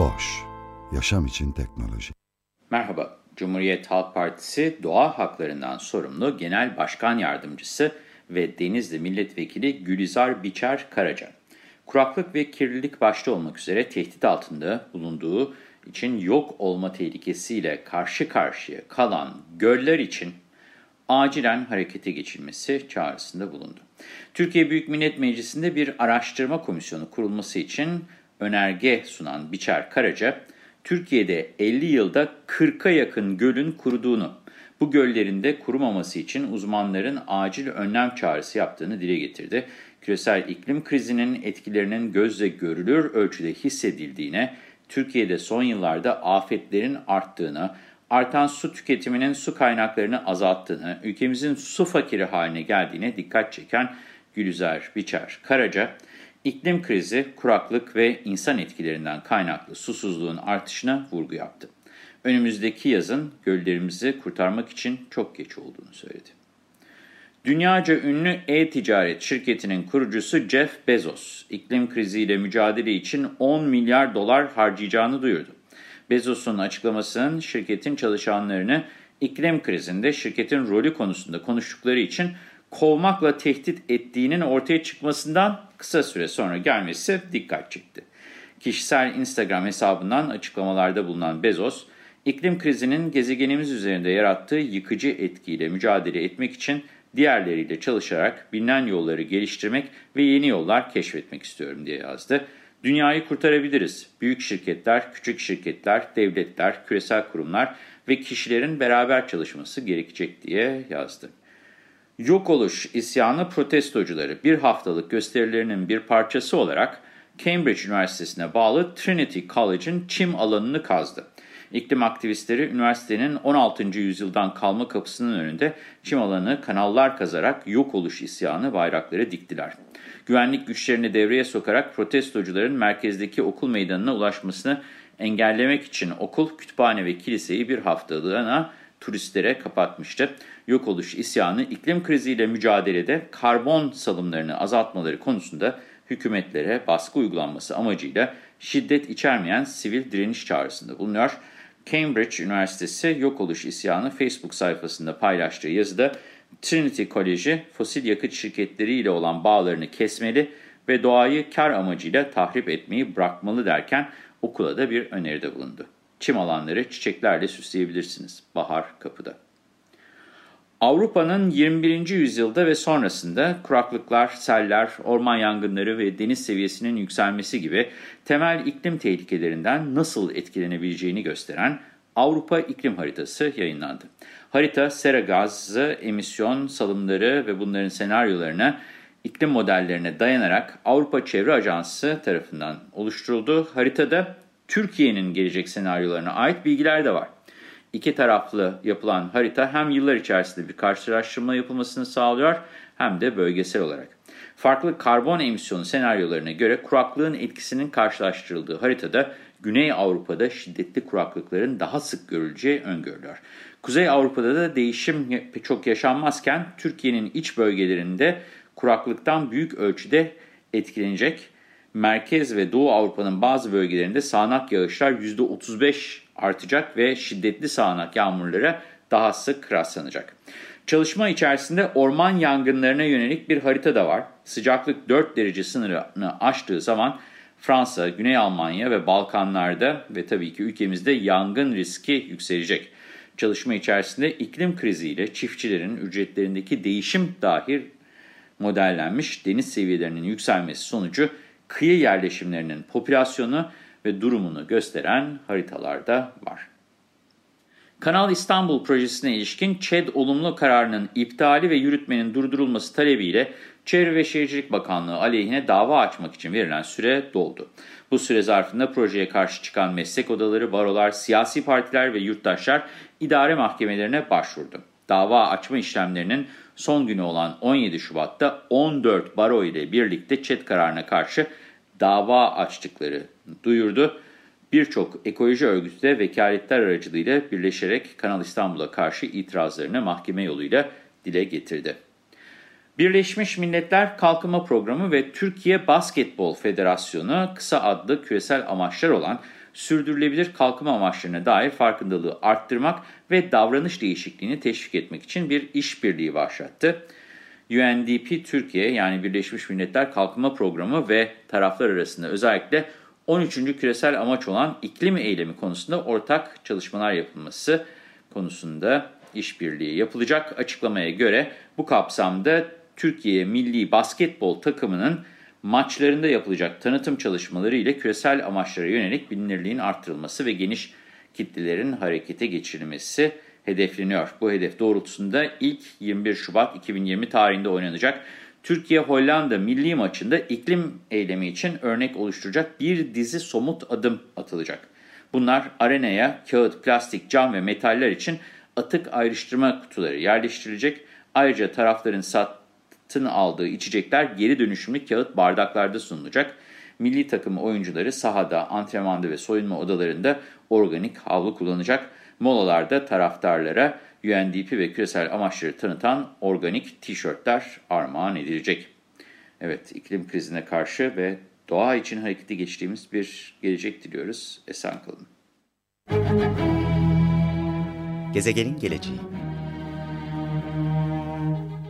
Boş, yaşam için teknoloji. Merhaba, Cumhuriyet Halk Partisi Doğa Haklarından sorumlu Genel Başkan Yardımcısı ve Denizli Milletvekili Gülizar Biçer Karaca. Kuraklık ve kirlilik başta olmak üzere tehdit altında bulunduğu için yok olma tehlikesiyle karşı karşıya kalan göller için acilen harekete geçilmesi çağrısında bulundu. Türkiye Büyük Millet Meclisi'nde bir araştırma komisyonu kurulması için önerge sunan Biçer Karaca, Türkiye'de 50 yılda 40'a yakın gölün kuruduğunu, bu göllerin de kurumaması için uzmanların acil önlem çağrısı yaptığını dile getirdi. Küresel iklim krizinin etkilerinin gözle görülür ölçüde hissedildiğine, Türkiye'de son yıllarda afetlerin arttığını, artan su tüketiminin su kaynaklarını azalttığını, ülkemizin su fakiri haline geldiğine dikkat çeken Gülüzer Biçer Karaca, iklim krizi, kuraklık ve insan etkilerinden kaynaklı susuzluğun artışına vurgu yaptı. Önümüzdeki yazın göllerimizi kurtarmak için çok geç olduğunu söyledi. Dünyaca ünlü e-ticaret şirketinin kurucusu Jeff Bezos, iklim kriziyle mücadele için 10 milyar dolar harcayacağını duyurdu. Bezos'un açıklamasının şirketin çalışanlarını iklim krizinde şirketin rolü konusunda konuştukları için kovmakla tehdit ettiğinin ortaya çıkmasından kısa süre sonra gelmesi dikkat çekti. Kişisel Instagram hesabından açıklamalarda bulunan Bezos, iklim krizinin gezegenimiz üzerinde yarattığı yıkıcı etkiyle mücadele etmek için diğerleriyle çalışarak bilinen yolları geliştirmek ve yeni yollar keşfetmek istiyorum diye yazdı. Dünyayı kurtarabiliriz. Büyük şirketler, küçük şirketler, devletler, küresel kurumlar ve kişilerin beraber çalışması gerekecek diye yazdı. Yok oluş isyanı protestocuları bir haftalık gösterilerinin bir parçası olarak Cambridge Üniversitesi'ne bağlı Trinity College'ın çim alanını kazdı. İklim aktivistleri üniversitenin 16. yüzyıldan kalma kapısının önünde çim alanı kanallar kazarak yok oluş isyanı bayrakları diktiler. Güvenlik güçlerini devreye sokarak protestocuların merkezdeki okul meydanına ulaşmasını engellemek için okul, kütüphane ve kiliseyi bir haftalığına turistlere kapatmıştı. Yok oluş isyanı iklim kriziyle mücadelede karbon salımlarını azaltmaları konusunda hükümetlere baskı uygulanması amacıyla şiddet içermeyen sivil direniş çağrısında bulunuyor. Cambridge Üniversitesi yok oluş isyanı Facebook sayfasında paylaştığı yazıda Trinity Koleji fosil yakıt şirketleriyle olan bağlarını kesmeli ve doğayı kar amacıyla tahrip etmeyi bırakmalı derken okula da bir öneride bulundu. Çim alanları çiçeklerle süsleyebilirsiniz. Bahar kapıda. Avrupa'nın 21. yüzyılda ve sonrasında kuraklıklar, seller, orman yangınları ve deniz seviyesinin yükselmesi gibi temel iklim tehlikelerinden nasıl etkilenebileceğini gösteren Avrupa İklim Haritası yayınlandı. Harita, sera gazı, emisyon salımları ve bunların senaryolarına, iklim modellerine dayanarak Avrupa Çevre Ajansı tarafından oluşturuldu. Haritada Türkiye'nin gelecek senaryolarına ait bilgiler de var. İki taraflı yapılan harita hem yıllar içerisinde bir karşılaştırma yapılmasını sağlıyor hem de bölgesel olarak. Farklı karbon emisyonu senaryolarına göre kuraklığın etkisinin karşılaştırıldığı haritada Güney Avrupa'da şiddetli kuraklıkların daha sık görüleceği öngörülüyor. Kuzey Avrupa'da da değişim çok yaşanmazken Türkiye'nin iç bölgelerinde kuraklıktan büyük ölçüde etkilenecek. Merkez ve Doğu Avrupa'nın bazı bölgelerinde sağanak yağışlar %35 artacak ve şiddetli sağanak yağmurlara daha sık rastlanacak. Çalışma içerisinde orman yangınlarına yönelik bir harita da var. Sıcaklık 4 derece sınırını aştığı zaman Fransa, Güney Almanya ve Balkanlarda ve tabii ki ülkemizde yangın riski yükselecek. Çalışma içerisinde iklim kriziyle çiftçilerin ücretlerindeki değişim dahil modellenmiş deniz seviyelerinin yükselmesi sonucu kıyı yerleşimlerinin popülasyonu ve durumunu gösteren haritalarda var. Kanal İstanbul projesine ilişkin ÇED olumlu kararının iptali ve yürütmenin durdurulması talebiyle Çevre ve Şehircilik Bakanlığı aleyhine dava açmak için verilen süre doldu. Bu süre zarfında projeye karşı çıkan meslek odaları, barolar, siyasi partiler ve yurttaşlar idare mahkemelerine başvurdu. Dava açma işlemlerinin son günü olan 17 Şubat'ta 14 baro ile birlikte çet kararına karşı dava açtıkları duyurdu. Birçok ekoloji örgütü de vekaletler aracılığıyla birleşerek Kanal İstanbul'a karşı itirazlarını mahkeme yoluyla dile getirdi. Birleşmiş Milletler Kalkınma Programı ve Türkiye Basketbol Federasyonu kısa adlı küresel amaçlar olan sürdürülebilir kalkınma amaçlarına dair farkındalığı arttırmak ve davranış değişikliğini teşvik etmek için bir işbirliği başlattı. UNDP Türkiye yani Birleşmiş Milletler Kalkınma Programı ve taraflar arasında özellikle 13. küresel amaç olan iklim eylemi konusunda ortak çalışmalar yapılması konusunda işbirliği yapılacak. Açıklamaya göre bu kapsamda Türkiye milli basketbol takımının maçlarında yapılacak tanıtım çalışmaları ile küresel amaçlara yönelik bilinirliğin arttırılması ve geniş kitlelerin harekete geçirilmesi hedefleniyor. Bu hedef doğrultusunda ilk 21 Şubat 2020 tarihinde oynanacak Türkiye-Hollanda milli maçında iklim eylemi için örnek oluşturacak bir dizi somut adım atılacak. Bunlar arenaya kağıt, plastik, cam ve metaller için atık ayrıştırma kutuları yerleştirilecek. Ayrıca tarafların satın aldığı içecekler geri dönüşümlü kağıt bardaklarda sunulacak. Milli takım oyuncuları sahada, antrenmanda ve soyunma odalarında organik havlu kullanacak. Molalarda taraftarlara UNDP ve küresel amaçları tanıtan organik tişörtler armağan edilecek. Evet, iklim krizine karşı ve doğa için harekete geçtiğimiz bir gelecek diliyoruz. Esen kalın. Gezegenin geleceği